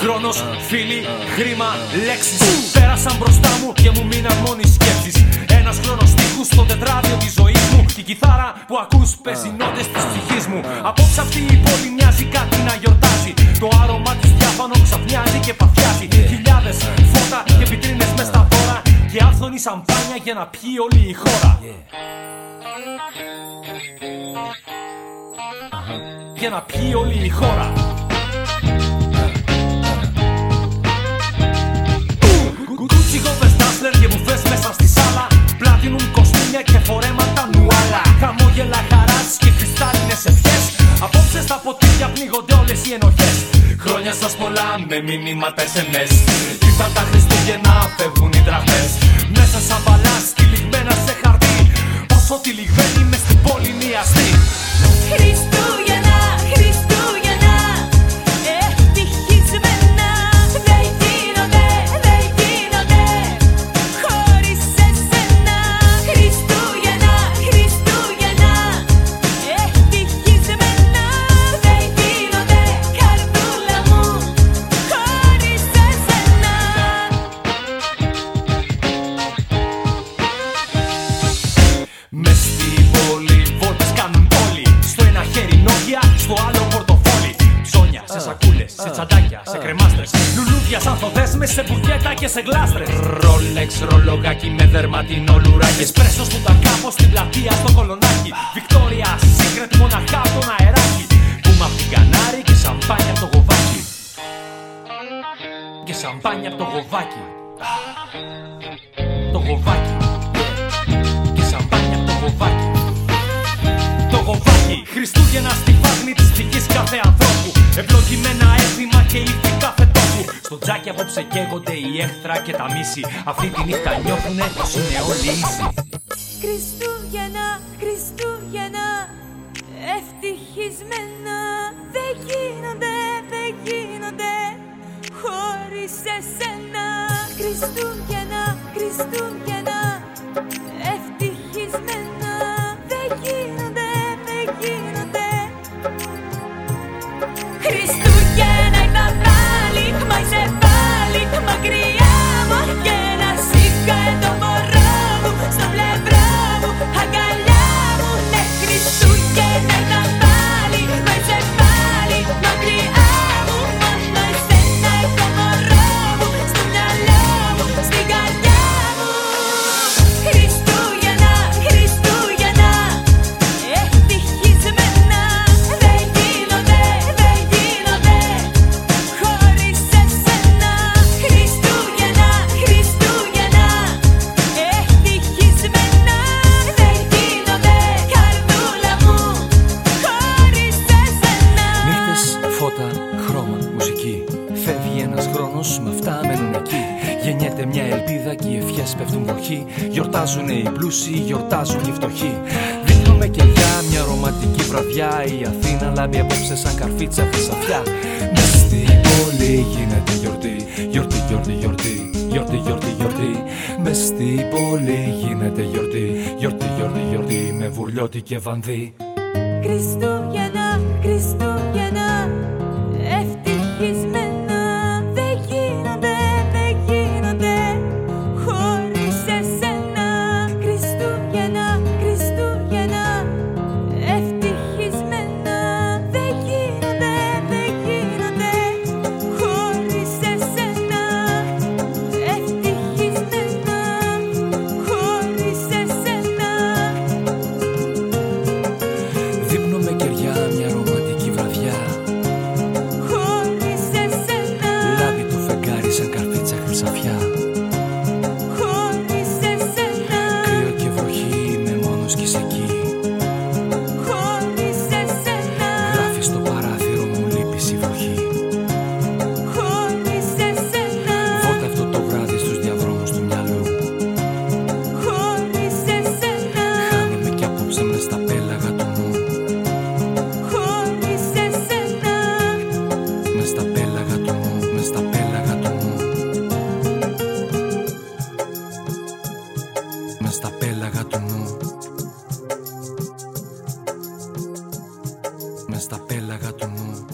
Χρόνος, φίλοι, χρήμα, λέξεις. Πέρασαν μπροστά μου και μου μείναν μόνοι σκέψεις. Ένας χρόνος τείχου στο τετράδιο της ζωής μου. Και η κιθάρα που ακούς παίζει νότες της ψυχής μου. Απόψε αυτή η πόλη μοιάζει κάτι να γιορτάζει. Το άρωμά της διάφανο ξαφνιάζει και παθιάζει. Χιλιάδες φώτα και βιτρίνες μες στα δώρα. Και άφθονη σαμπάνια για να πιει όλη η χώρα. Για να πιει όλη η χώρα. Απόψε στα ποτήρια πνίγονται όλες οι ενοχές. Χρόνια σας πολλά με μηνύματα SMS Ήρθαν τα Χριστούγεννα, φεύγουν οι δραχμές τσαντάκια, σε κρεμάστρες Λουλούδια σαν θοδέσμες, σε μπουκέτα και σε γλάστρες Ρόλεξ, ρολογάκι με δερματινό λουράκι. Εσπρέσος στο τακάπο, στην πλατεία, στο κολονάκι. Βικτόρια, secret μοναχά από τον αεράκι. Πούμα απ' την κανάρι και σαμπάνια από το γοβάκι. Και σαμπάνια από το γοβάκι. Το γοβάκι. Και σαμπάνια από το γοβάκι. Το γοβάκι, Χριστούγεννα στη φάγνη της ψυχής κάθε ανθρώπου. Ευλογημένα έθιμα και ύφη κάθε τόπου. Στο τζάκι απόψε καίγονται οι έχθρα και τα μίση. Αυτή τη νύχτα νιώθουνε πως είναι όλοι ίσοι. Χριστούγεννα, Χριστούγεννα Ευτυχισμένα Φεύγει ένας χρόνος, με αυτά μένουν εκεί. Γεννιέται μια ελπίδα και οι ευχές πέφτουν βροχή. Γιορτάζουν οι πλούσιοι, γιορτάζουν οι φτωχοί. Δείχνουμε κεριά, μια ρομαντική βραδιά. Η Αθήνα λάμπει απόψε σαν καρφίτσα χρυσαφιά. Μες στην πόλη γίνεται γιορτή, γιορτή, γιορτή, γιορτή. Γιορτή, γιορτή, γιορτή. Μες στην πόλη γίνεται γιορτή, γιορτή, γιορτή, γιορτή. Με βουρλιώτη και βανδύ. Χριστούγεννα, Χριστούγεννα στα πέλαγα του νου